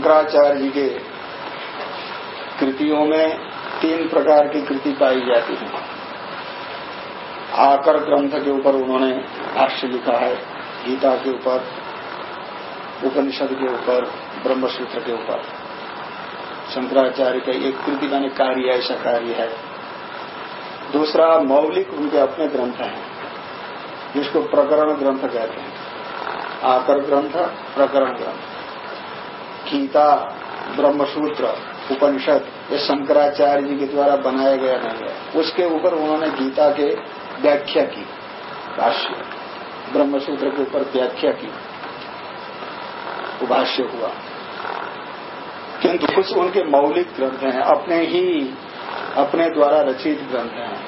शंकराचार्य जी के कृतियों में तीन प्रकार की कृति पाई जाती है। आकर ग्रंथ के ऊपर उन्होंने भाष्य लिखा है, गीता के ऊपर, उपनिषद के ऊपर, ब्रह्मसूत्र के ऊपर। शंकराचार्य का एक कृति माने कार्य ऐसा कार्य है। दूसरा, मौलिक उनके अपने ग्रंथ हैं, जिसको प्रकरण ग्रंथ कहते हैं। आकर ग्रंथ, प्रकरण ग्रंथ। गीता, ब्रह्मसूत्र, उपनिषद ये शंकराचार्य जी के द्वारा बनाया गया नहीं है। उसके ऊपर उन्होंने गीता के व्याख्या की, भाष्य, ब्रह्मसूत्र के ऊपर व्याख्या की, भाष्य हुआ। किंतु कुछ उनके मौलिक ग्रंथ हैं, अपने ही, अपने द्वारा रचित ग्रंथ हैं।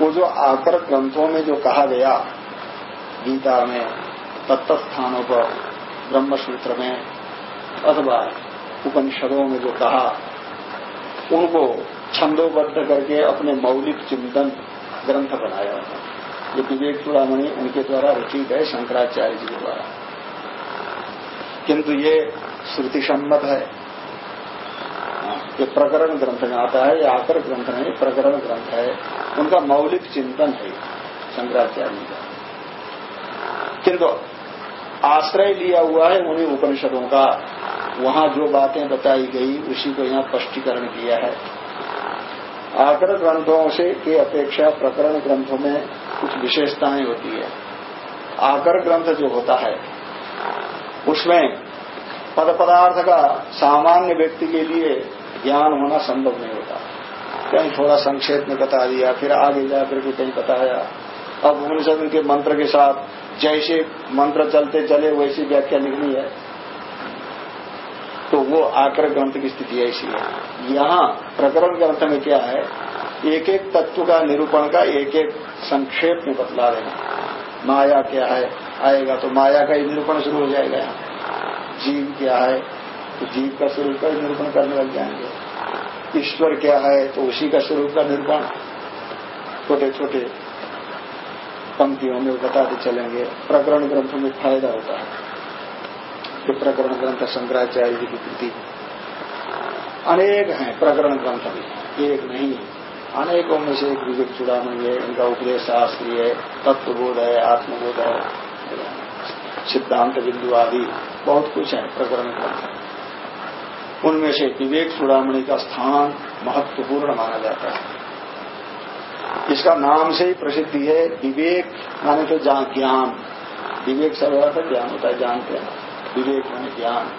वो जो आकर ग्रंथों में जो कहा गया, गीता में तत्त स्थानों पर, ब्रह्मसूत्र में अथवा उपनिषदों में जो कहा, उनको छंदोबद्ध करके अपने मौलिक चिंतन ग्रंथ बनाया ये विवेक चूड़ामणि उनके द्वारा रचित है शंकराचार्य जी के द्वारा। किंतु ये श्रुति सम्मत है। ये प्रकरण ग्रंथ में आता है, ये आकर ग्रंथ नहीं, प्रकरण ग्रंथ है। उनका मौलिक चिंतन है शंकराचार्य जी का। किंतु आश्रय लिया हुआ है उन्हीं उपनिषदों का। वहाँ जो बातें बताई गई, उसी को यहाँ स्पष्टीकरण किया है। आकर ग्रंथों से के अपेक्षा प्रकरण ग्रंथों में कुछ विशेषताएँ होती है। आकर ग्रंथ जो होता है, उसमें पद पदार्थ का सामान्य व्यक्ति के लिए ज्ञान होना संभव नहीं होता। कहीं थोड़ा संक्षेप में बता दिया, फिर आगे जाकर के कहीं बताया। अब उपनिषद के मंत्र के साथ जैसे मंत्र चलते चले, वैसी व्याख्या लिखनी है। तो वो आकर ग्रंथ की स्थिति ऐसी है। यहाँ प्रकरण ग्रंथ में क्या है? एक एक तत्व का निरूपण का एक एक संक्षेप में बतला हैं। माया क्या है? आएगा तो माया का ही निरूपण शुरू हो जाएगा। यहाँ जीव क्या है? तो जीव का स्वरूप का निरूपण करने लग जाएँगे। ईश्वर क्या है? तो उसी का स्वरूप का निरूपण। छोटे छोटे पंक्तियों में बताते चलेंगे। प्रकरण ग्रंथों में फ़ायदा होता है। कि प्रकरण ग्रंथ शंकराचार्य जी की कृति। अनेक हैं प्रकरण ग्रंथ भी, एक नहीं। अनेकों में से एक विवेक चुड़ामी है, इनका उपदेश शास्त्री है, तत्वबोध है, आत्मबोध है, सिद्धांत बिंदु आदि, बहुत कुछ है प्रकरण ग्रंथ। उनमें से विवेक चुड़ामणि का स्थान महत्वपूर्ण माना जाता है। इसका नाम से ही प्रसिद्धि है विवेक, माने तो ज्ञान। विवेक सर्वार्थ ज्ञान होता है जानते हैं विवेक माने ज्ञान।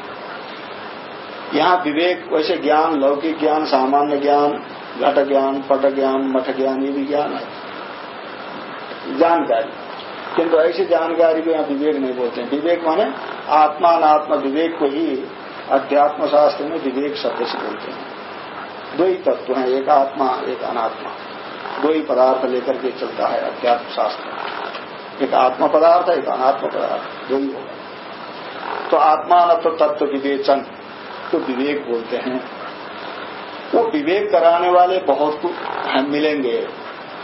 यहाँ विवेक, वैसे ज्ञान, लौकिक ज्ञान, सामान्य ज्ञान, घट ज्ञान, पट ज्ञान, मठ ज्ञान, ये भी ज्ञान है। जानकारी। किंतु ऐसी जानकारी को यहाँ विवेक नहीं बोलते हैं। विवेक माने आत्मा अनात्मा विवेक को ही अध्यात्म शास्त्र में विवेक शब्द से बोलते हैं। दो ही तत्व हैं, एक आत्मा, एक अनात्मा। दो ही पदार्थ लेकर के चलता है अध्यात्म शास्त्र एक आत्मा पदार्थ एक अनात्म पदार्थ। दो ही होगा। तो आत्मा तो तत्व विवेचन तो विवेक बोलते हैं। वो विवेक कराने वाले बहुत हम मिलेंगे।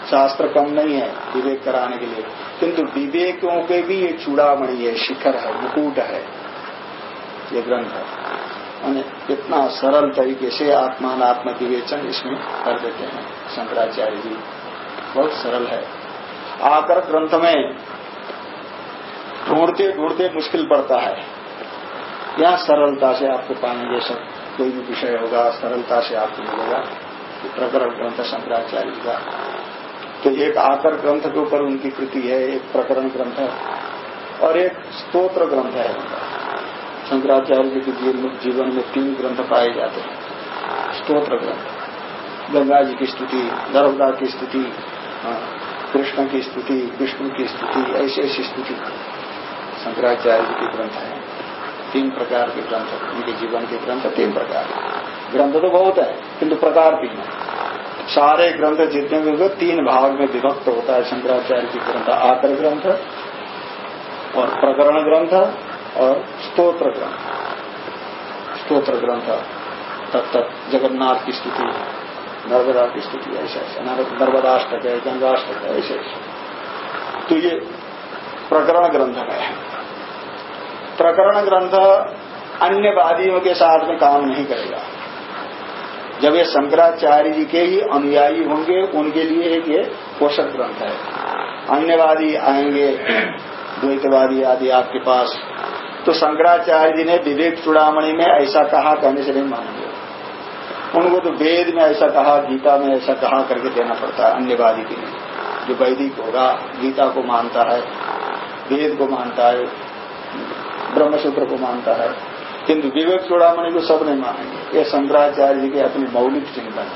शास्त्र कम नहीं है विवेक कराने के लिए। किंतु विवेकों के भी ये चूड़ामणि है, शिखर है, मुकुट है। ये ग्रंथ है। इतना सरल तरीके से आत्मान आत्म विवेचन इसमें कर देते हैं। शंकराचार्य जी, बहुत सरल है। आकर ग्रंथ में ढूंढते ढूंढते मुश्किल पड़ता है। यहाँ सरलता से आपको पाएँगे सब कोई भी विषय होगा सरलता से आपको मिलेगा। प्रकरण ग्रंथ शंकराचार्य का तो एक आकर ग्रंथ के ऊपर उनकी कृति है एक प्रकरण ग्रंथ है और एक स्तोत्र ग्रंथ है। शंकराचार्य जी के जीवन में तीन ग्रंथ पाए जाते हैं। स्तोत्र ग्रंथ। गंगा जी की स्तुति नर्मदा की स्तुति हाँ, कृष्ण की स्तुति विष्णु की स्तुति ऐसी ऐसी स्तुति। शंकराचार्य जी के ग्रंथ है। तीन प्रकार के ग्रंथ, उनके जीवन के ग्रंथ तीन प्रकार ग्रंथ तो बहुत है, किंतु प्रकार तीन है। सारे ग्रंथ जितने भी हुए तीन भाग में विभक्त होता है शंकराचार्य की ग्रंथ, आकर ग्रंथ, और प्रकरण ग्रंथ, और स्तोत्र ग्रंथ। स्तोत्र ग्रंथ तत्त जगन्नाथ की स्थिति नर्मदा की स्थिति ऐसे ऐसे। नर्मदाष्टक है, गंगाष्टक है, ऐसे ऐसे। तो ये प्रकरण ग्रंथ है। प्रकरण ग्रंथ अन्यवादियों के साथ में काम नहीं करेगा। जब ये शंकराचार्य जी के ही अनुयायी होंगे, उनके लिए एक ये पोषक ग्रंथ है। अन्यवादी आएँगे, द्वैतवादी आदि आपके पास। तो शंकराचार्य जी ने विवेक चुड़ामणि में ऐसा कहा कहने से नहीं मानेंगे। उनको तो वेद में ऐसा कहा, गीता में ऐसा कहा करके देना पड़ता है अन्यवादी के लिए। जो वैदिक होगा, गीता को मानता है, वेद को मानता है ब्रह्मसूत्र को मानता है। किंतु विवेक चूड़ामणि को सब नहीं मानेंगे। ये शंकराचार्य जी के अपनी मौलिक चिंतन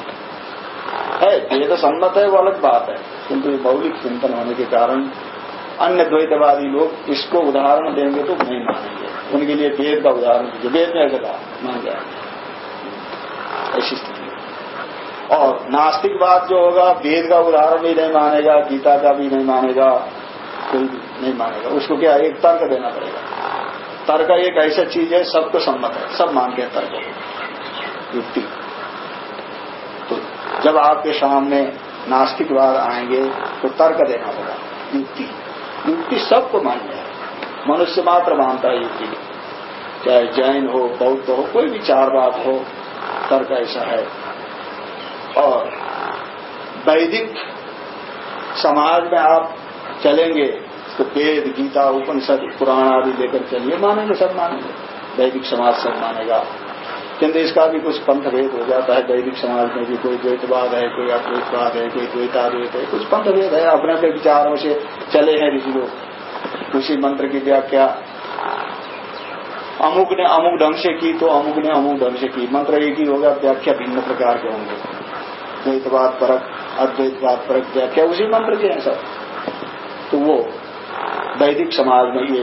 है। वेद सम्मत है, वो अलग बात है। किंतु ये मौलिक चिंतन होने के कारण अन्य द्वैतवादी लोग इसको उदाहरण देंगे तो नहीं मानेंगे। उनके लिए वेद का उदाहरण दीजिए। वेद में ऐसा मान जाएँगे ऐसी स्थिति और नास्तिकवाद जो होगा, वेद का उदाहरण भी नहीं मानेगा, गीता का भी नहीं मानेगा, कोई भी नहीं मानेगा। उसको क्या एक तर्क देना पड़ेगा? तर्क एक ऐसा चीज़ है, सबको सम्मत है, सब मानते हैं तर्क। युक्ति। तो जब आपके सामने नास्तिकवाद आएँगे तो तर्क देना होगा। युक्ति। युक्ति सबको मान्य है। मनुष्य मात्र मानता है युक्ति। चाहे जैन हो, बौद्ध हो, कोई भी चार बात हो, तर्क ऐसा है। और वैदिक समाज में आप चलेंगे तो वेद, गीता, उपनिषद, पुराण आदि लेकर चलिए मानेंगे, सब मानेंगे। वैदिक समाज सब मानेगा। किंतु इसका भी कुछ पंथ भेद हो जाता है। वैदिक समाज में भी कोई द्वैतवाद है, कोई अद्वैतवाद है, कोई द्वैताद्वैत है, कुछ पंथ भेद है। अपने अपने विचारों से चले हैं ऋषि लोग। उसी मंत्र की व्याख्या, अमुक ने अमुक ढंग से की तो अमुक ने अमुक ढंग से की। मंत्र एक ही होगा, व्याख्या भिन्न प्रकार के होंगे। द्वैतवाद परक, अद्वैतवाद परक व्याख्या, उसी मंत्र के हैं सब। तो वो वैदिक समाज में ये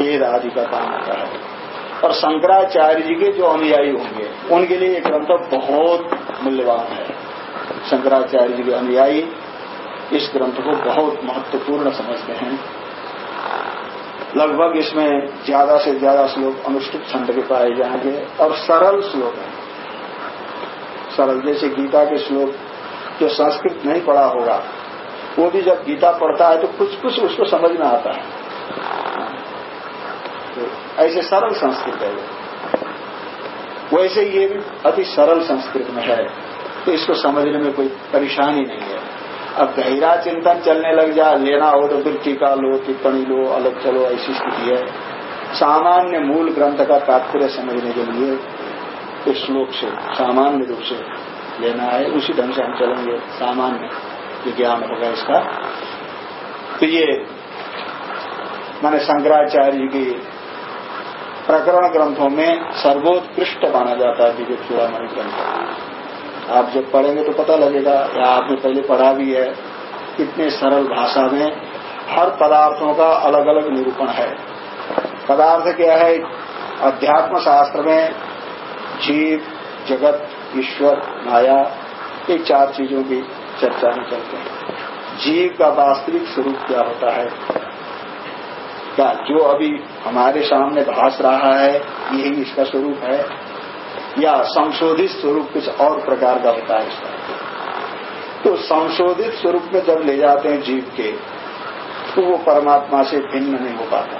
वेद आदि का काम होता है। और शंकराचार्य जी के जो अनुयायी होंगे, उनके लिए ये ग्रंथ बहुत मूल्यवान है। शंकराचार्य जी के अनुयायी इस ग्रंथ को बहुत महत्वपूर्ण समझते हैं। लगभग इसमें ज़्यादा से ज़्यादा श्लोक अनुष्ठित छंद के पाए जाएँगे और सरल श्लोक है। सरल जैसे गीता के श्लोक जो संस्कृत नहीं पढ़ा होगा वो भी जब गीता पढ़ता है तो कुछ कुछ उसको समझ में आता है। तो ऐसे सरल संस्कृत है वैसे ये भी अति सरल संस्कृत में है तो इसको समझने में कोई परेशानी नहीं है। अब गहरा चिंतन चलने लग जा, लेना हो तो फिर टीका लो, टिप्पणी लो, अलग चलो, ऐसी स्थिति है। सामान्य मूल ग्रंथ का तात्पर्य समझने के लिए इस श्लोक से, सामान्य रूप से लेना है, उसी ढंग से हम चलेंगे, सामान्य। विज्ञान होगा इसका तो ये मैंने शंकराचार्य की प्रकरण ग्रंथों में सर्वोत्कृष्ट माना जाता है विवेक चूड़ामणि ग्रंथ। आप जब पढ़ेंगे तो पता लगेगा, या आपने पहले पढ़ा भी है, कितने सरल भाषा में हर पदार्थों का अलग अलग निरूपण है। पदार्थ क्या है? अध्यात्म शास्त्र में जीव, जगत, ईश्वर, माया, ये चार चीज़ों की चर्चा में चलते हैं। जीव का वास्तविक स्वरूप क्या होता है? क्या जो अभी हमारे सामने भास रहा है, यही इसका स्वरूप है? या संशोधित स्वरूप कुछ और प्रकार का होता है इसका? तो संशोधित स्वरूप में जब ले जाते हैं जीव के तो वो परमात्मा से भिन्न नहीं हो पाता।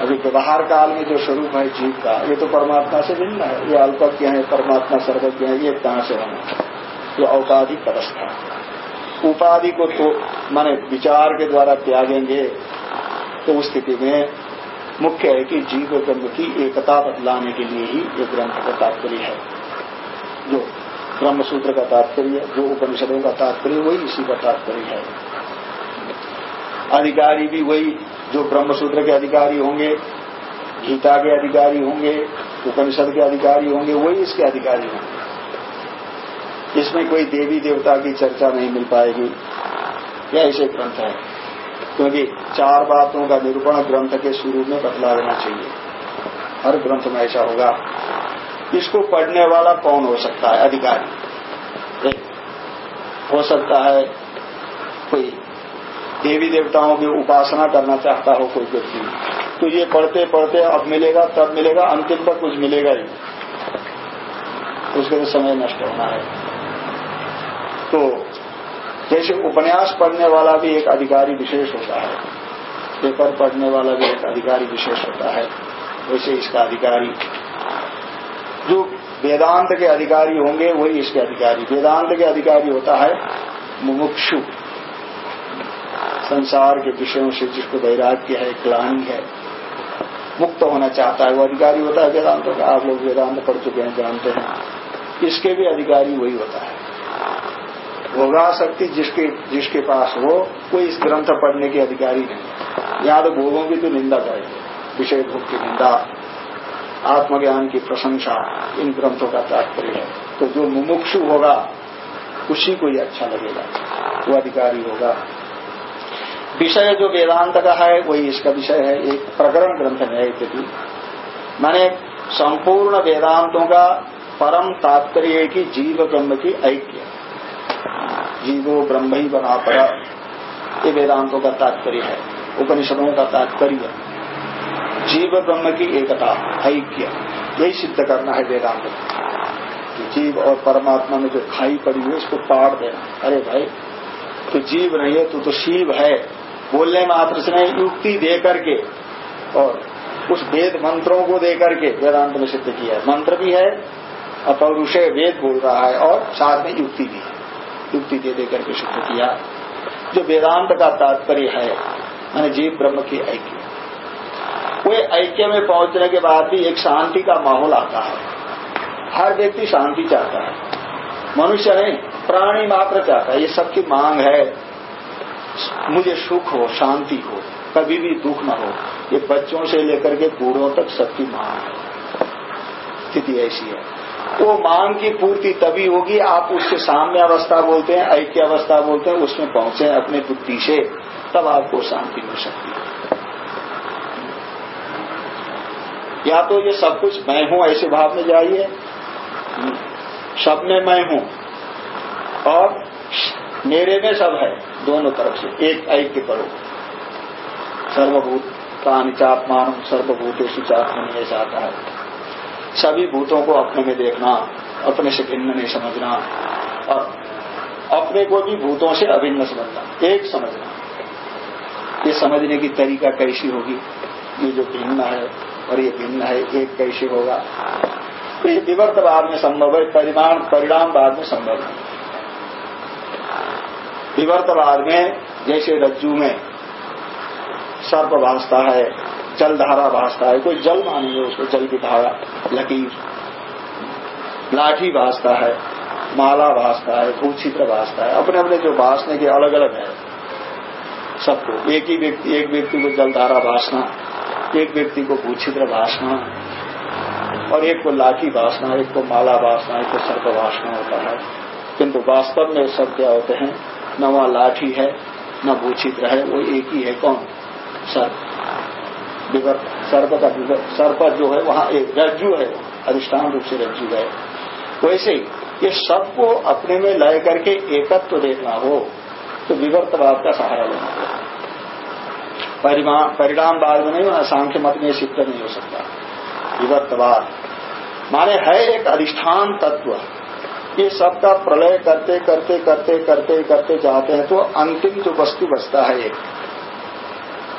अभी व्यवहार काल में जो स्वरूप है जीव का, ये तो परमात्मा से भिन्न है। ये अल्पज्ञ है, परमात्मा सर्वज्ञ है, ये कहाँ से होना ये औपाधिक अवस्था उपाधि को तो माने विचार के द्वारा त्यागेंगे तो उस स्थिति में मुख्य है कि जीव ब्रह्म की एकता बदलाने के लिए ही ये ग्रंथ का तात्पर्य है। जो ब्रह्म सूत्र का तात्पर्य, जो उपनिषदों का तात्पर्य, वही इसी का तात्पर्य है। अधिकारी भी वही, जो ब्रह्मसूत्र के अधिकारी होंगे, गीता के अधिकारी होंगे, उपनिषद के अधिकारी होंगे, वही इसके अधिकारी होंगे। इसमें कोई देवी देवता की चर्चा नहीं मिल पाएगी। यह ऐसे ग्रंथ है। क्योंकि चार बातों का निरूपण ग्रंथ के शुरू में बतला देना चाहिए। हर ग्रंथ में ऐसा होगा। इसको पढ़ने वाला कौन हो सकता है? अधिकारी। हो सकता है कोई देवी देवताओं की उपासना करना चाहता हो कोई व्यक्ति। तो ये पढ़ते पढ़ते अब मिलेगा, तब मिलेगा, अंतिम पर कुछ मिलेगा ही उसके तो समय नष्ट होना है। तो जैसे उपन्यास पढ़ने वाला भी एक अधिकारी विशेष होता है, पेपर पढ़ने वाला भी एक अधिकारी विशेष होता है, वैसे इसका अधिकारी। जो वेदांत के अधिकारी होंगे, वही इसके अधिकारी। वेदांत के अधिकारी होता है मुमुक्षु। संसार के विषयों से जिसको वैराग्य है, ग्लानी है, मुक्त होना चाहता है, वो अधिकारी होता है वेदांतों का। आप लोग वेदांत पढ़ चुके हैं, जानते हैं। इसके भी अधिकारी वही होता है। भोगा शक्ति जिसके जिसके पास हो, कोई इस ग्रंथ पढ़ने के अधिकारी नहीं। तो भोगों की तो निंदा करेंगे विषय भोग की निंदा, आत्मज्ञान की प्रशंसा, इन ग्रंथों का तात्पर्य है। तो जो मुमुक्षु होगा, उसी को ही अच्छा लगेगा। वो अधिकारी होगा। विषय जो वेदांत का है, वही इसका विषय है। एक प्रकरण ग्रंथ है यद्यपि माने संपूर्ण वेदांतों का परम तात्पर्य की जीव ब्रह्म की ऐक्य। जीवो ब्रह्म ही बना पड़ा ये वेदांतों का तात्पर्य है उपनिषदों का तात्पर्य जीव ब्रह्म की एकता ऐक्य यही सिद्ध करना है वेदांत। जीव और परमात्मा में जो खाई पड़ी हुई उसको पाड़ देना। अरे भाई तो जीव नहीं है तो, तो शिव है। बोलने मात्र से नहीं युक्ति दे करके और उस वेद मंत्रों को दे करके वेदांत में सिद्ध किया है। मंत्र भी है अपौरुषे वेद बोल रहा है और साथ में युक्ति भी है। युक्ति दे देकर के सिद्ध किया। जो वेदांत का तात्पर्य है, मैंने जीव ब्रह्म की ऐक्य। वे ऐक्य में पहुँचने के बाद भी एक शांति का माहौल आता है। हर व्यक्ति शांति चाहता है। मनुष्य नहीं, प्राणी मात्र चाहता है। ये सबकी मांग है, मुझे सुख हो, शांति हो, कभी भी दुख न हो। ये बच्चों से लेकर के बूढ़ों तक सबकी मांग है। स्थिति ऐसी है। वो मांग की पूर्ति तभी होगी, आप उसके साम्य अवस्था बोलते हैं, ऐक्य अवस्था बोलते हैं, उसमें पहुँचे अपने बुद्धि से, तब आपको शांति मिल सकती है। या तो ये सब कुछ मैं हूँ, ऐसे भाव में जाइए। सब में मैं हूँ। और मेरे में सब है, दोनों तरफ़ से, एक ऐक्य करो। सर्वभूत प्राणी चात्मान, सर्वभूतेषु चात्मन ऐसा आता है। सभी भूतों को अपने में देखना, अपने से भिन्न नहीं समझना, और अपने को भी भूतों से अभिन्न समझना, एक समझना। ये समझने की तरीका कैसी होगी? ये जो भिन्न है और ये भिन्न है, एक कैसे होगा? तो ये विवर्त बाद में संभव है, परिमाण, परिणाम बाद में संभव है। विवर्तवाद में, जैसे रज्जू में सर्प भाषता है जल धारा भाषता है, कोई जल मानेंगे उसको, जल की धारा, लकीर। लाठी भाषता है, माला भाषता है भूचित्र भाषता है। अपने अपने जो भाषने के अलग अलग है, सबको। एक ही व्यक्ति, एक व्यक्ति को जल धारा भाषना एक व्यक्ति को भूचित्र भाषना और एक को लाठी भाषना एक को माला भाषना एक को सर्प भाषना होता है। किंतु वास्तव में सब क्या होते हैं? न वहाँ लाठी है, न भूचित्र है, वो एक ही है। कौन? सर्प। विवर्त सर्प का सर्प जो है, वहाँ एक रज्जु है, अधिष्ठान रूप से रज्जु है। वैसे ही, ये सबको अपने में लय करके एकत्व तो देखना हो तो विवर्तवाद का सहारा लेना होगा परिणाम बाद में नहीं सांख्य मत में सिद्ध नहीं हो सकता। विवर्तवाद। माने है एक अधिष्ठान तत्व। ये सबका प्रलय करते करते करते करते करते जाते हैं तो अंतिम जो वस्तु बचता है एक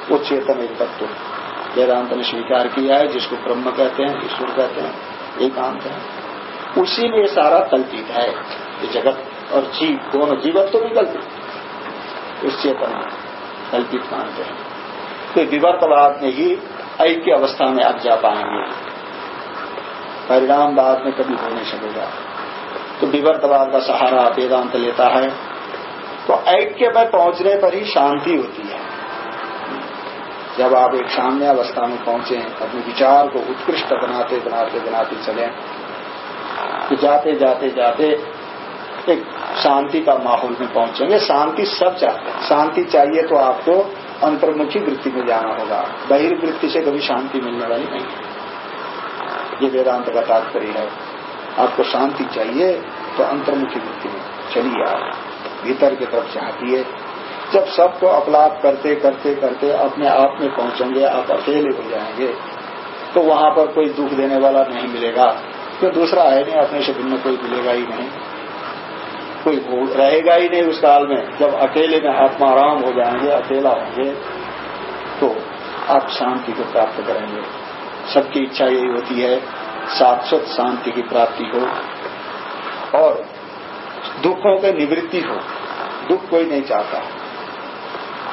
वो चेतन एक तत्व। वेदांत ने स्वीकार किया है, जिसको ब्रह्म कहते हैं, ईश्वर कहते हैं, एकांत है। उसी में सारा कल्पित है, ये जगत और जीव, दोनों जीवत तो भी कल्पित उस चेतन में कल्पित मानते हैं। तो विवर्तवाद में ही ऐक्य अवस्था में आप जा पाएँगे। परिणाम बाद में कभी हो नहीं सकेगा तो विवर्तवाद का सहारा वेदांत लेता है। तो ऐक्य में पहुँचने पर ही शांति होती है। जब आप एक साम्य अवस्था में पहुँचे अपने विचार को उत्कृष्ट बनाते बनाते बनाते चले तो जाते जाते जाते एक शांति का माहौल में पहुँचेंगे। शांति सब चाहते हैं। शांति चाहिए तो आपको अंतर्मुखी वृत्ति में जाना होगा। बहिर्वृत्ति से कभी शांति मिलने वाली नहीं है। ये वेदांत का तात्पर्य है। आपको शांति चाहिए तो अंतर्मुखी वृत्ति में चलिए आप भीतर की तरफ़ चाहती जब सबको अपलाप करते करते करते अपने आप में पहुँचेंगे, आप अकेले हो जाएँगे तो वहाँ पर कोई दुख देने वाला नहीं मिलेगा। क्यों? दूसरा है नहीं, अपने से भिन्न कोई मिलेगा ही नहीं। कोई रहेगा ही नहीं उस काल में। जब अकेले में आत्मा आराम हो जाएँगे, अकेला होंगे तो आप शांति को प्राप्त करेंगे। सबकी इच्छा यही होती है शाश्वत शांति की प्राप्ति हो। और दुखों की निवृत्ति हो। दुख कोई नहीं चाहता।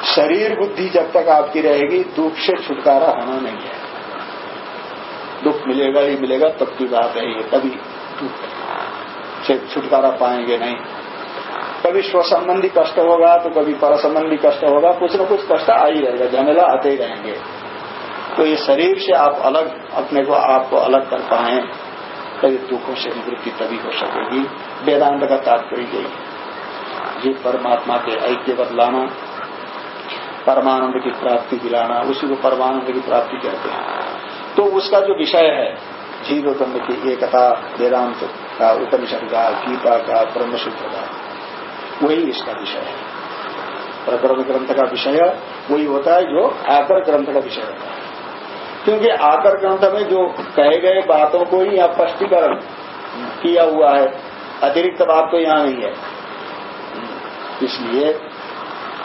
शरीर बुद्धि जब तक आपकी रहेगी, दुख से छुटकारा होना नहीं है। दुख मिलेगा ही मिलेगा, तब की बात है ये कभी दुख से छुटकारा पाएँगे नहीं। कभी स्व संबंधी कष्ट होगा तो कभी पर संबंधी कष्ट होगा, कुछ न कुछ कष्ट आ ही रहेगा, झमेला आते ही रहेंगे। तो ये शरीर से आप अलग, अपने को आपको अलग कर पाए तभी दुखों से निवृत्ति तभी हो सकेगी। वेदांत का तात्पर्य यही जी परमात्मा के ऐक्य बदलाना परमानंद की प्राप्ति दिलाना, उसी को परमानंद की प्राप्ति कहते हैं। तो उसका जो विषय है जीव ब्रह्म की एकता, वेदांत का उपनिषद का, गीता का, ब्रह्मसूत्र का, वही इसका विषय है। प्रकरण ग्रंथ का विषय वही होता है जो आकर ग्रंथ का विषय होता है। क्योंकि आकर ग्रंथ में जो कहे गए बातों को ही यहाँ स्पष्टीकरण किया हुआ है, अतिरिक्त बात तो यहाँ नहीं है। इसलिए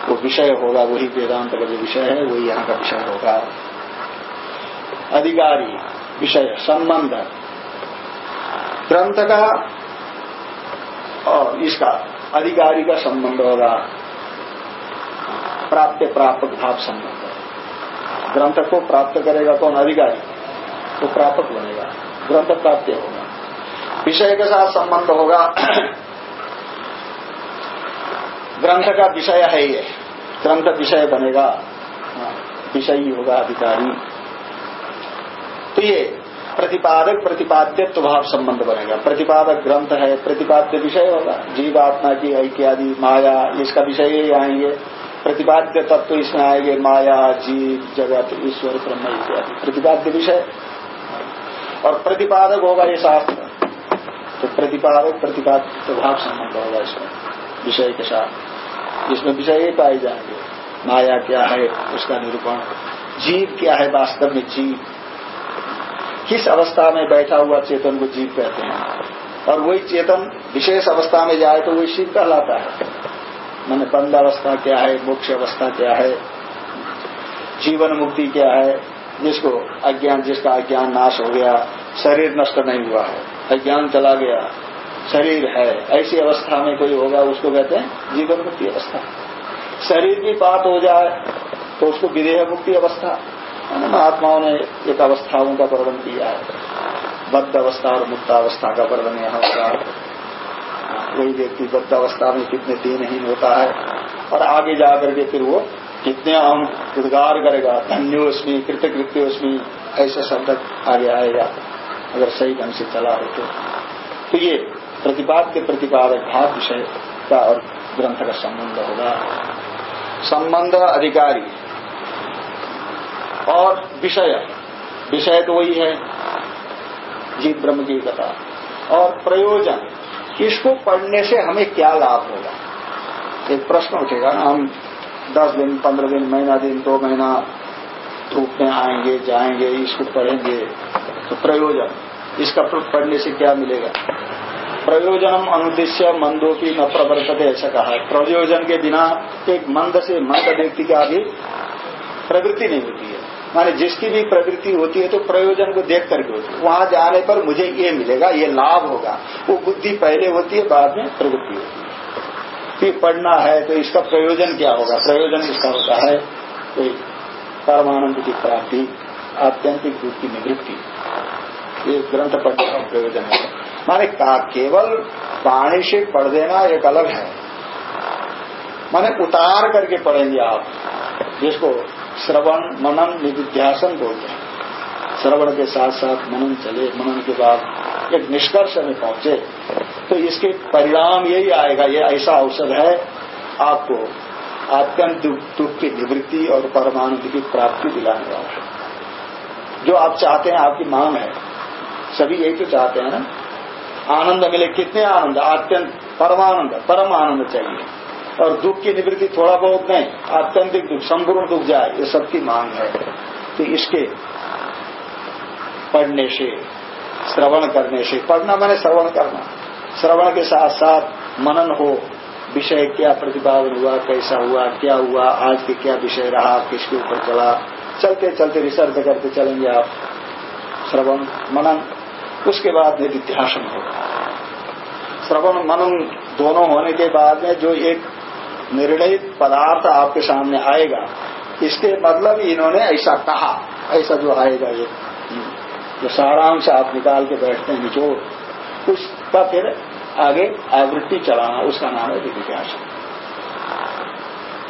वो विषय होगा, वही वेदांत का जो विषय है, वही यहाँ का विषय होगा। अधिकारी, विषय, संबंध। ग्रंथ का और इसका अधिकारी का संबंध होगा। प्राप्त प्रापक भाव संबंध। ग्रंथ को प्राप्त करेगा कौन? अधिकारी। तो प्रापक बनेगा। ग्रंथ प्राप्त होगा। विषय के साथ संबंध होगा। ग्रंथ का विषय है ये। ग्रंथ विषय बनेगा। हाँ, विषयी होगा अधिकारी। तो ये प्रतिपादक प्रतिपाद्यत्व भाव संबंध बनेगा। प्रतिपादक ग्रंथ है प्रतिपाद्य विषय होगा। जीवात्मा की ऐक्य आदि माया इसका विषय ही आएँगे। प्रतिपाद्य तत्व तो इसमें आएँगे माया जीव जगत ईश्वर ब्रह्म इत्यादि। प्रतिपाद्य विषय। और प्रतिपादक होगा ये शास्त्र। तो प्रतिपादक प्रतिपाद्य भाव संबंध होगा इसमें विषय के साथ। जिसमें विषय पाए जाएँगे। माया क्या है, उसका निरूपण। जीव क्या है, वास्तव में जीव। किस अवस्था में बैठा हुआ चेतन को जीव कहते हैं? और वही चेतन विशेष अवस्था में जाए तो वही शिव कहलाता है। मैंने बंद अवस्था क्या है, मोक्ष अवस्था क्या है? जीवन मुक्ति क्या है? जिसको अज्ञान, जिसका अज्ञान नाश हो गया, शरीर नष्ट नहीं हुआ है। अज्ञान चला गया। शरीर है ऐसी अवस्था में कोई होगा उसको कहते हैं जीवन मुक्ति अवस्था। शरीर की बात हो जाए तो उसको विदेह मुक्ति अवस्था महात्माओं ने एक अवस्थाओं का वर्णन किया है। बद्ध अवस्था और मुक्त अवस्था का वर्णन यहाँ होगा वही व्यक्ति बद्ध अवस्था में कितने दिनहीन होता है और आगे जाकर के फिर वो कितने हम उद्गार करेगा। धन्योस्मी कृतकृत्योस्मी ऐसे शब्द आगे आएगा अगर सही ढंग से चला हो तो, तो ये के प्रतिपादक भाव विषय का और ग्रंथ का संबंध होगा। संबंध अधिकारी और विषय। विषय तो वही है, जीव ब्रह्म की कथा। और प्रयोजन, इसको पढ़ने से हमें क्या लाभ होगा? एक प्रश्न उठेगा ना, हम दस दिन, पंद्रह दिन, महीना, दिन, दो महीना रूप में आएँगे, जाएँगे, इसको पढ़ेंगे तो प्रयोजन, इसका पढ़ने से क्या मिलेगा? प्रयोजनम अनुद्देश्य मंदो की न प्रवर्तते ऐसा कहा है प्रयोजन के बिना एक मंद से मंद व्यक्ति का भी प्रवृत्ति नहीं होती है। माने जिसकी भी प्रवृत्ति होती है तो प्रयोजन को देख करके होती है। वहाँ जाने पर मुझे ये मिलेगा, ये लाभ होगा। वो बुद्धि पहले होती है, बाद में प्रवृत्ति होती है। फिर पढ़ना है तो इसका प्रयोजन क्या होगा? प्रयोजन इसका होता है? कोई परमानंद की प्राप्ति, आत्यंतिक दुख की निवृत्ति। ये ग्रंथ पढ़ने का प्रयोजन है। माने का केवल पानी से पढ़ देना एक अलग है। माने उतार करके पढ़ेंगे आप, जिसको श्रवण, मनन, निधिध्यासन बोलते हैं। श्रवण के साथ साथ मनन चले, मनन के बाद एक निष्कर्ष में पहुँचे तो इसके परिणाम यही आएगा, ये ऐसा औषध है, आपको आत्यंत दुख की निवृत्ति और परमानंद की प्राप्ति दिलाने वाला है। जो आप चाहते हैं, आपकी मांग है, सभी यही तो चाहते हैं ना? आनंद मिले कितने आनंद? अत्यंत परमानंद परम आनंद चाहिए। और दुख की निवृत्ति थोड़ा बहुत नहीं आत्यंतिक दुख, संपूर्ण दुख जाए, ये सबकी मांग है। तो इसके पढ़ने से, श्रवण करने से, पढ़ना मैंने श्रवण करना। श्रवण के साथ साथ मनन हो, विषय क्या प्रतिपादन हुआ, कैसा हुआ, क्या हुआ, आज के क्या विषय रहा, किसके ऊपर चला चलते चलते रिसर्च करते चलेंगे आप। श्रवण, मनन उसके बाद निधिध्यासन होगा श्रवण मनन दोनों होने के बाद में जो एक निर्णयित पदार्थ आपके सामने आएगा, इसके मतलब इन्होंने ऐसा कहा, ऐसा जो आएगा ये, जो सारांश आप निकाल के बैठते हैं निचोड़ उसका फिर आगे आवृत्ति चलाना, उसका नाम है विधिव्यास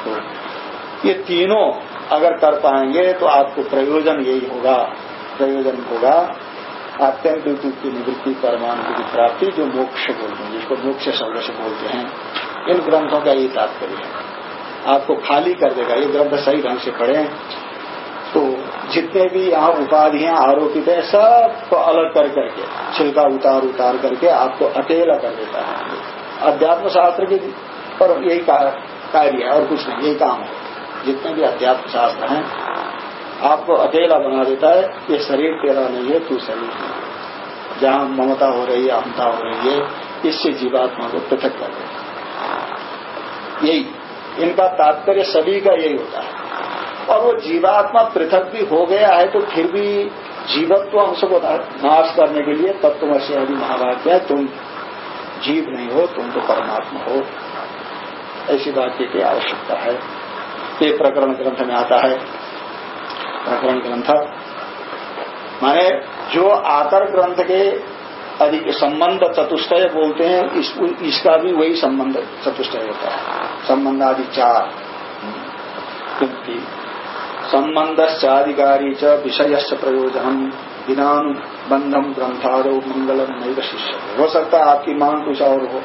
तो ये तीनों अगर कर पाएँगे तो आपको प्रयोजन यही होगा, प्रयोजन होगा अत्यंत दुख की निवृत्ति परमाणु की प्राप्ति जो मोक्ष बोलते हैं, जिसको मोक्ष शब्द से बोलते हैं, इन ग्रंथों का ये तात्पर्य है। आपको खाली कर देगा, ये ग्रंथ सही ढंग से पढ़े तो जितने भी यहाँ उपाधियाँ आरोपित है सबको अलग कर करके, छिलका उतार उतार करके आपको अकेला कर देता है। अध्यात्म शास्त्र की पर यही कार्य है और कुछ नहीं, यही काम है। जितने भी अध्यात्म शास्त्र हैं आपको अकेला बना देता है, ये शरीर तेरा नहीं है, तू शरीर है। जहाँ ममता हो रही है अहमता हो रही है, इससे जीवात्मा को पृथक कर देता यही। इनका तात्पर्य सभी का यही होता है। और वो जीवात्मा पृथक भी हो गया है तो फिर भी जीवत्व अंश को नाश करने के लिए तत्वशी आदि महावाक्य है तुम जीव नहीं हो, तुम तो परमात्मा हो। ऐसी वाक्य की आवश्यकता है? ये प्रकरण ग्रंथ में आता है। प्रकरण ग्रंथ। माने जो आकर ग्रंथ के अधिक संबंध चतुष्टय बोलते हैं इस, इसका भी वही संबंध चतुष्टय होता है। संबंध आदि चार संबंधाधिकारी च विषय प्रयोजन बिनानुबंधम ग्रंथारो मंगलम नहीं शिष्य हो सकता है आपकी मांग कुछ और हो।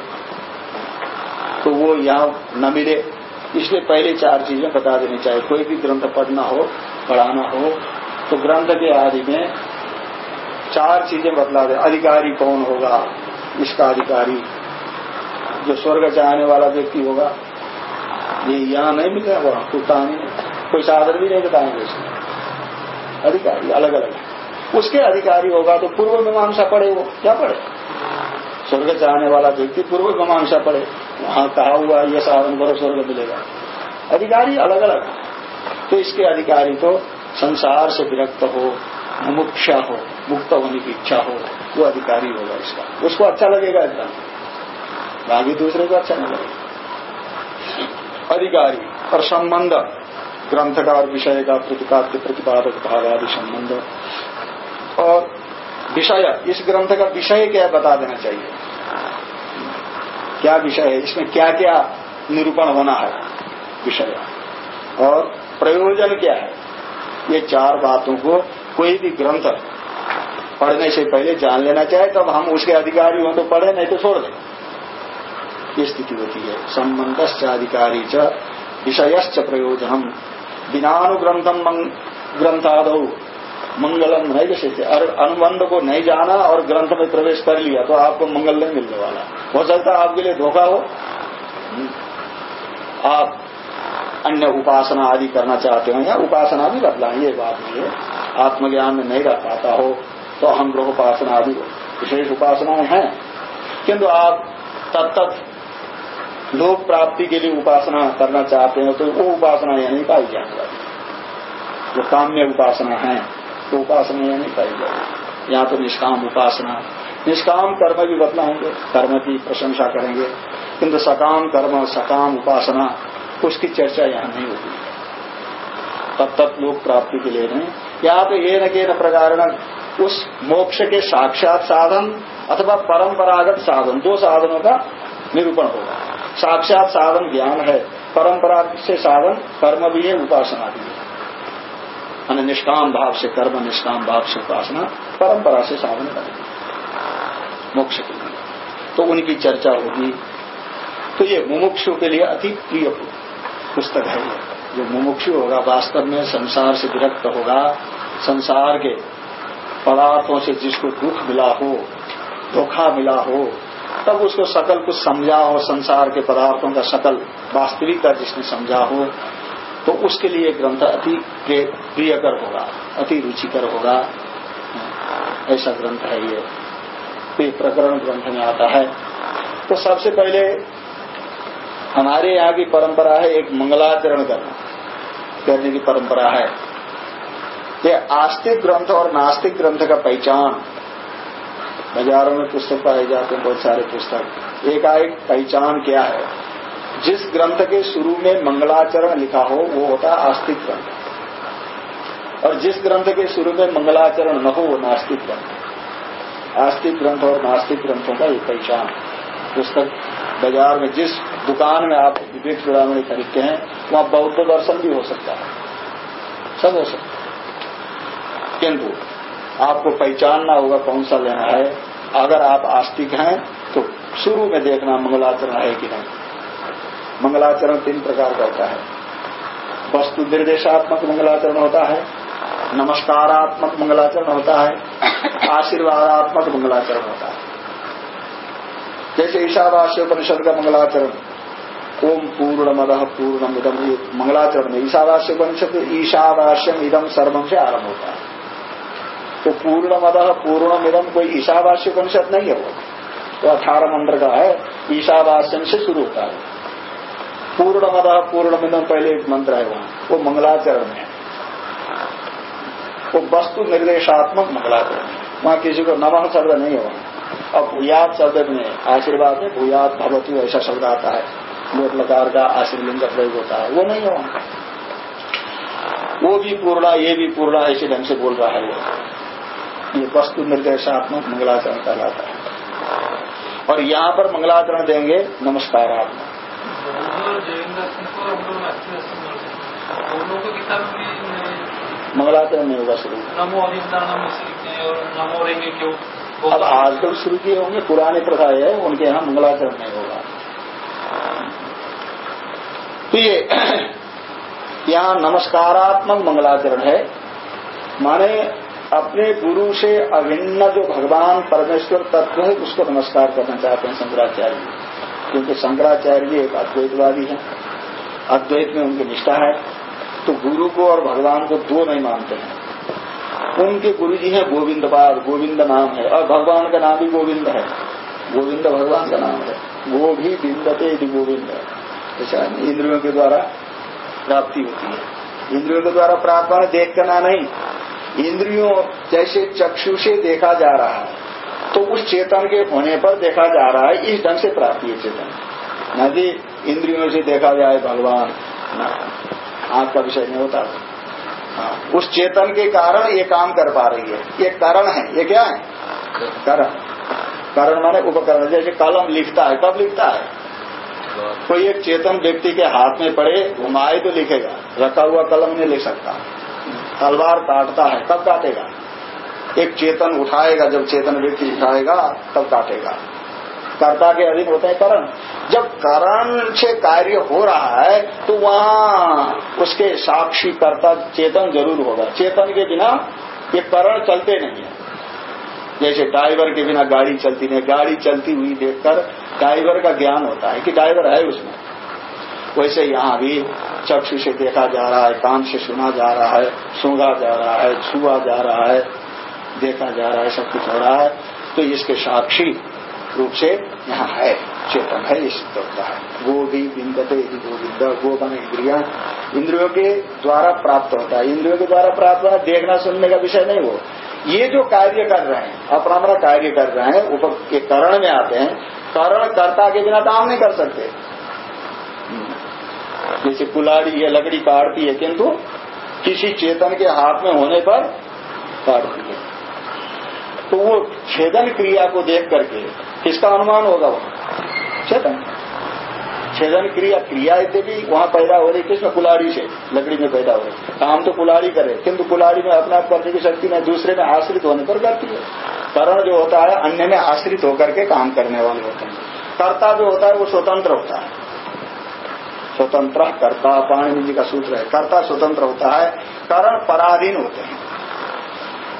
तो वो यहाँ न मिले। इसलिए पहले चार चीज़ें बता देनी चाहिए। कोई भी ग्रंथ पढ़ना हो पढ़ाना हो तो ग्रंथ के आदि में चार चीज़ें बतला दे। अधिकारी कौन होगा? इसका अधिकारी। जो स्वर्ग चाहने वाला व्यक्ति होगा, ये यहाँ नहीं मिलेगा वहाँ कुत्ता नहीं। कोई साधन भी नहीं बताएँगे उसमें अधिकारी अलग अलग उसके अधिकारी होगा तो पूर्व मीमांसा पड़े वो। क्या पड़े स्वर्ग चाहने वाला व्यक्ति पूर्व मीमांसा पड़े वहाँ कहा हुआ, यह साधन करो, स्वर्ग मिलेगा। अधिकारी अलग अलग तो इसके अधिकारी तो संसार से विरक्त हो, मुमुक्षा हो, मुक्त होने की इच्छा हो, वो अधिकारी होगा इसका। उसको अच्छा लगेगा एकदम बाकी दूसरे को अच्छा नहीं लगेगा। अधिकारी और संबंध ग्रंथ का और विषय का प्रतिपाद्य, प्रतिपादक भाव आदि संबंध। और विषय, इस ग्रंथ का विषय क्या बता देना चाहिए? क्या विषय है? इसमें क्या क्या निरूपण होना है? विषय। और प्रयोजन क्या है? ये चार बातों को कोई भी ग्रंथ पढ़ने से पहले जान लेना चाहे, तब हम उसके अधिकारी हों तो पढ़े, नहीं तो छोड़ दें। ये स्थिति होती है। संबंध अधिकारी च, विषयश्च प्रयोजन बिनानुग्रंथम ग्रंथाद। मंगलम नहीं और अनुबंध को नहीं जाना और ग्रंथ में प्रवेश कर लिया तो आपको मंगल नहीं मिलने वाला। हो सकता आपके लिए धोखा हो। आप अन्य उपासना आदि करना चाहते हो या उपासना भी बदलाएँ ये बात नहीं है। आत्मज्ञान में नहीं रह पाता हो तो हम लोग उपासना आदि, विशेष उपासनाएँ हैं। किंतु आप तत्त लोक प्राप्ति के लिए उपासना करना चाहते हैं तो वो उपासना यह नहीं पाई वाली। जो काम्य उपासना है तो उपासना यह नहीं पाई जाएगी यहाँ तो निष्काम उपासना। निष्काम कर्म भी बदलाएँगे कर्म की प्रशंसा करेंगे। किंतु सकाम कर्म, सकाम उपासना उसकी चर्चा यहाँ नहीं होती। तब तक लोक प्राप्ति के लिए नहीं। यहाँ पे ये न के न प्रकार उस मोक्ष के साक्षात साधन अथवा परंपरागत साधन, दो साधनों का निरूपण होगा। साक्षात साधन ज्ञान है परंपरा से साधन कर्म भी है, उपासना भी है। निष्काम भाव से कर्म, निष्काम भाव से उपासना, परंपरा से साधन करेंगे मोक्ष के लिए। तो उनकी चर्चा होगी। तो ये मुमुक्षु के लिए अति प्रिय पुस्तक है जो मुमुक्षु होगा, वास्तव में संसार से विरक्त होगा। संसार के पदार्थों से जिसको दुख मिला हो, धोखा मिला हो, तब उसको सकल कुछ समझा हो, संसार के पदार्थों का सकल वास्तविकता जिसने समझा हो तो उसके लिए ग्रंथ अति प्रियकर होगा, अति रुचिकर होगा। ऐसा ग्रंथ है ये। ये प्रकरण ग्रंथ में आता है। तो सबसे पहले हमारे यहाँ की परंपरा है एक मंगलाचरण करना, करने की परंपरा है। ये आस्तिक ग्रंथ और नास्तिक ग्रंथ का पहचान। बाजारों में पुस्तक पाए जाते हैं, बहुत सारे पुस्तक। एकाएक पहचान क्या है? जिस ग्रंथ के शुरू में मंगलाचरण लिखा हो, वो होता है आस्तिक ग्रंथ। और जिस ग्रंथ के शुरू में मंगलाचरण न हो, वो नास्तिक ग्रंथ। आस्तिक ग्रंथ और नास्तिक ग्रंथों का ये पहचान। पुस्तक बाज़ार में जिस दुकान में आप विवेक चुड़ामणि खरीदते हैं, वहाँ बौद्ध दर्शन भी हो सकता है। सब हो सकता है। किंतु आपको पहचानना होगा कौन सा लेना है। अगर आप आस्तिक हैं तो शुरू में देखना मंगलाचरण है कि नहीं। मंगलाचरण तीन प्रकार का होता है। वस्तु निर्देशात्मक मंगलाचरण होता है, नमस्कारात्मक मंगलाचरण होता है, आशीर्वादात्मक मंगलाचरण होता है। जैसे ईशावास्य परिषद का मंगलाचरण, ओम पूर्ण मद पूर्ण इदम मंगलाचरण में ईशावास्य उपनिषद ईशावास्यम इदम सर्वम से आरंभ होता है। तो पूर्ण मद पूर्ण इदम कोई ईशावास्य उपनिषद नहीं है वो। तो अठारह मंत्र का है, ईशावास्यम से शुरू होता है। पूर्ण मद पूर्ण मिदम पहले एक मंत्र है वहाँ, वो मंगलाचरण है। वो वस्तु निर्देशात्मक मंगलाचरण है। वहाँ किसी को नमः शब्द नहीं है अब भूयात शब्द में आशीर्वाद में भूयात भगवती ऐसा शब्द आता है। लोट लकार का आशीर्लिंग का प्रयोग होता है। वो नहीं है वो भी पूर्णा, ये भी पूर्णा, ऐसे ढंग से बोल रहा है वो। ये वस्तु निर्देशात्मक मंगलाचरण कहलाता है। और यहाँ पर मंगलाचरण देंगे, नमस्कार आप। मंगलाचरण नहीं होगा शुरू। नमो अभिंदा नमो और नमो रहेंगे क्यों? अब आजकल शुरू किए होंगे, पुरानी प्रथा है, उनके यहाँ मंगलाचरण नहीं होगा। तो ये यहाँ नमस्कारात्मक मंगलाचरण है। माने अपने गुरु से अभिन्न जो भगवान परमेश्वर तत्व है, उसको नमस्कार करना चाहते हैं शंकराचार्य क्योंकि शंकराचार्य एक अद्वैतवादी है। अद्वैत में उनकी निष्ठा है। तो गुरु को और भगवान को दो नहीं मानते हैं। उनके गुरु जी है गोविंदपाद गोविंद नाम है। और भगवान का नाम भी गोविंद है। गोविंद भगवान का नाम है। गो भी बिंदते यदि गोविंद। है ऐसा इंद्रियों के द्वारा प्राप्ति होती है। इंद्रियों के द्वारा प्राप्त होना देख करना नहीं। इंद्रियों जैसे चक्षु से देखा जा रहा है तो उस चेतन के होने पर देखा जा रहा है, इस ढंग से प्राप्ति है चेतन। न कि इंद्रियों से देखा जाए भगवान। आँख का विषय नहीं होता। उस चेतन के कारण ये काम कर पा रही है। ये कारण है। ये क्या है? कारण। कारण माने उपकरण। जैसे कलम लिखता है, कब लिखता है? कोई एक चेतन व्यक्ति के हाथ में पड़े, घुमाए तो लिखेगा। रखा हुआ कलम नहीं लिख सकता। तलवार काटता है कब काटेगा। एक चेतन उठाएगा, जब चेतन व्यक्ति उठाएगा, तब काटेगा। कर्ता के अधीन होते हैं करण। जब करण से कार्य हो रहा है तो वहाँ उसके साक्षी कर्ता चेतन ज़रूर होगा। चेतन के बिना ये करण चलते नहीं है। जैसे ड्राइवर के बिना गाड़ी चलती नहीं, गाड़ी चलती हुई देखकर ड्राइवर का ज्ञान होता है कि ड्राइवर है उसमें। वैसे यहाँ भी चक्षु से देखा जा रहा है, कान से सुना जा रहा है, सूंघा जा रहा है, छुआ जा रहा है, देखा जा रहा है, सब कुछ हो रहा है। तो इसके साक्षी रूप से यहाँ है, चेतन है, ये सिद्ध होता है। गो भी बिंदते गोविंद गो बन इंद्रिया, इंद्रियों के द्वारा प्राप्त होता है। इंद्रियों के द्वारा प्राप्त होना, देखना, सुनने का विषय नहीं वो। ये जो कार्य कर रहे हैं अपना कार्य कर रहे हैं, उप के करण में आते हैं, करण कर्ता के बिना काम नहीं कर सकते। जैसे कुलाड़ी है लकड़ी काटती है, किंतु किसी चेतन के हाथ में होने पर काटती है। तो वो छेदन क्रिया को देख करके किसका अनुमान होगा वहाँ चेतन। छेदन क्रिया क्रिया भी वहाँ पैदा हो रही किसमें कुलाड़ी से, लकड़ी में पैदा हो रही। काम तो कुलाड़ी करे, किंतु कुलाड़ी में अपना करने की शक्ति में दूसरे में आश्रित होने पर करती है। करण जो होता है, अन्य में आश्रित होकर के काम करने वाले होते हैं। कर्ता जो होता है, वो स्वतंत्र होता है। स्वतंत्र कर्ता पाणी जी का सूत्र है। कर्ता स्वतंत्र होता है, करण पराधीन होते हैं।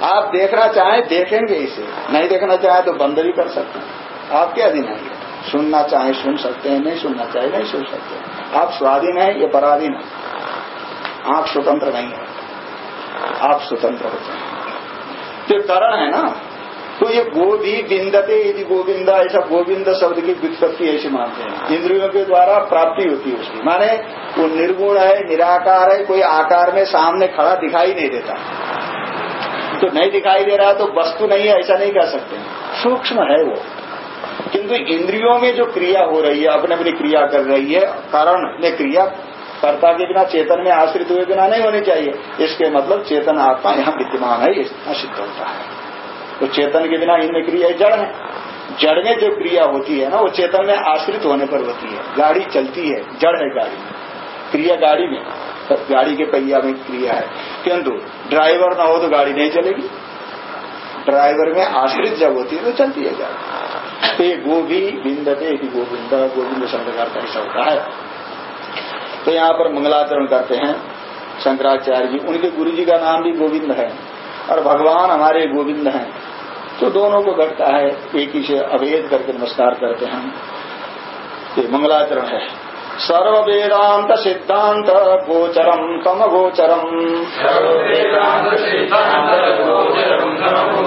आप देखना चाहें, देखेंगे इसे। नहीं देखना चाहें तो बंद भी कर सकते हैं। आपके अधीन है? सुनना चाहे सुन सकते हैं, नहीं सुनना चाहे नहीं सुन सकते आप स्वाधीन है ये पराधीन है? आप स्वतंत्र नहीं है। आप स्वतंत्र होते हैं। तो करण है ना? तो ये गोदी बिंदते यदि गोविंदा, ऐसा गोविंद शब्द की व्युत्पत्ति ऐसी मानते हैं। इंद्रियों के द्वारा प्राप्ति होती है उसकी। माने वो निर्गुण है, निराकार है, कोई आकार में सामने खड़ा दिखाई नहीं देता। तो नहीं दिखाई दे रहा तो वस्तु नहीं है, ऐसा नहीं कह सकते। सूक्ष्म है वो। किंतु इंद्रियों में जो क्रिया हो रही है अपने अपनी क्रिया कर रही है, कारण ने क्रिया कर्ता के बिना, चेतन में आश्रित हुए बिना नहीं होनी चाहिए। इसके मतलब चेतन आत्मा यहाँ विद्यमान है इतना सिद्ध होता है। तो चेतन के बिना इनमें क्रिया, जड़ है। जड़ में जो क्रिया होती है ना, वो चेतन में आश्रित होने पर होती है। गाड़ी चलती है, जड़ है गाड़ी। क्रिया गाड़ी में तो गाड़ी के पहिया में क्रिया है। किंतु ड्राइवर ना हो तो गाड़ी नहीं चलेगी। ड्राइवर में आश्रित जब होती है तो चलती है गाड़ी। तो गोभी बिंदते गोविंद गोविंद शब्द का ऐसा होता है। तो यहाँ पर मंगलाचरण करते हैं शंकराचार्य जी। उनके गुरु जी का नाम भी गोविंद है और भगवान हमारे गोविंद हैं। तो दोनों को घटता है, एक ही से अभेद करके नमस्कार करते हैं। ये मंगलाचरण है। सर्व वेदांत सिद्धांत गोचरम तम गोचरम सर्व वेदांत सिद्धांत गोचरम तम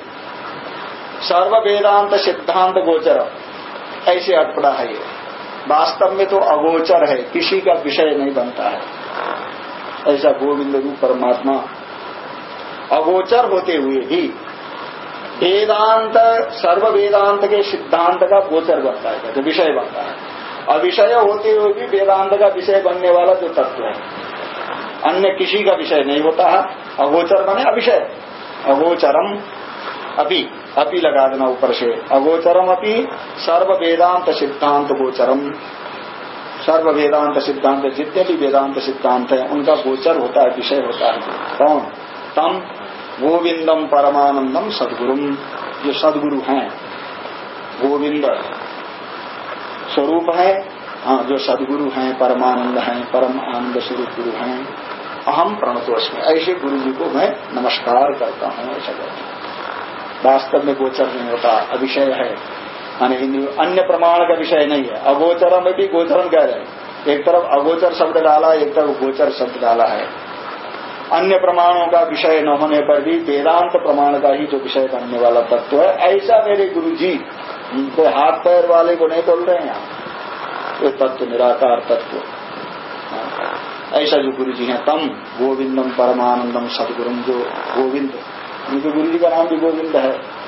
सर्व वेदांत सिद्धांत गोचर ऐसे अटपड़ा है ये। वास्तव में तो अगोचर है, किसी का विषय नहीं बनता है। ऐसा गोविंद रूप परमात्मा। अगोचर होते हुए भी वेदांत सर्व वेदांत के सिद्धांत का गोचर बनता है तो विषय बनता है। अविषय होते हुए भी वेदांत का विषय बनने वाला जो तत्व है, अन्य किसी का विषय नहीं होता है। अगोचर बने अविषय। अगोचरम अभी अपी लगा देना ऊपर से अगोचरम अपी सर्व वेदांत सिद्धांत गोचरम सर्व वेदांत सिद्धांत जितने भी वेदांत सिद्धांत है उनका गोचर होता है, विषय होता है। कौन? तम, गोविंदम परमानंदम सदगुरुम। जो सदगुरु हैं। गोविंद स्वरूप है। हाँ जो सदगुरु हैं, परमानंद हैं, परम आनंद स्वरूप गुरु हैं। अहम प्रणतोष में ऐसे गुरु जी को मैं नमस्कार करता हूँ, ऐसा कहते हैं। वास्तव में गोचर नहीं होता, अविषय है। मानी अन्य प्रमाण का विषय नहीं है। अगोचर में भी गोचरम कह रहे हैं। एक तरफ़ अगोचर शब्द डाला, एक तरफ़ गोचर शब्द डाला है। अन्य प्रमाणों का विषय न होने पर भी वेदांत प्रमाण का ही जो विषय बनने वाला तत्व है, ऐसा मेरे गुरु जी कोई हाथ पैर वाले को नहीं बोल रहे हैं यहाँ ये तत्व निराकार तत्व। ऐसा जो गुरु जी हैं, तम गोविंदम परमानंदम सदगुरु जो गोविंद। उनके गुरु जी का नाम भी गोविंद है।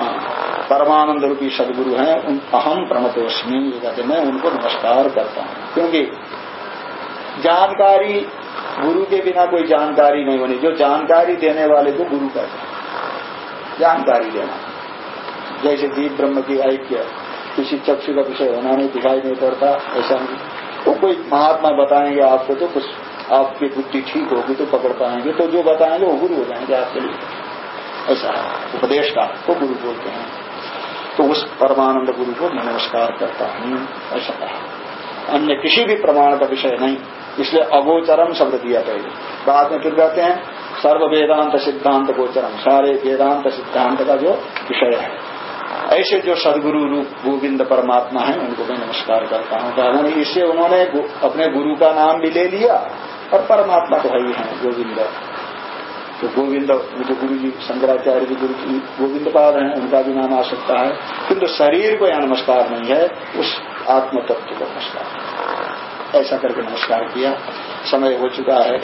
हाँ, परमानंद रूपी सदगुरु हैं उन अहम प्रणतोष्मी ये कहते मैं उनको नमस्कार करता हूँ। क्योंकि जानकारी गुरु के बिना कोई जानकारी नहीं होनी जो जानकारी देने वाले को गुरु कहते हैं। जानकारी देना। जैसे दीप ब्रह्म की ऐक्य किसी चक्षु का विषय होना नहीं दिखाई नहीं पड़ता ऐसा नहीं। तो कोई महात्मा बताएँगे आपको तो कुछ आपकी बुद्धि ठीक होगी तो पकड़ पाएँगे तो जो बताएँगे वो गुरु हो जाएँगे आपके लिए। ऐसा उपदेश का तो गुरु बोलते हैं। तो उस परमानंद गुरु को मैं नमस्कार करता हूँ। ऐसा कहा अन्य किसी भी प्रमाण का विषय नहीं, इसलिए अगोचरम शब्द दिया पहले बाद में फिर कहते हैं सर्व वेदांत सिद्धांत गोचरम, सारे वेदांत सिद्धांत का जो विषय है। ऐसे जो सदगुरु रूप गोविंद परमात्मा है, उनको मैं नमस्कार करता हूँ। इससे उन्होंने अपने गुरु का नाम भी ले लिया और परमात्मा तो भाई है गोविंद। तो गोविंद जो गुरु जी, शंकराचार्य जी, गुरु जी, गोविंद पाद हैं, उनका भी नाम आ सकता है। किंतु शरीर को यह नमस्कार नहीं है, उस आत्म तत्व को नमस्कार। ऐसा करके नमस्कार किया। समय हो चुका है।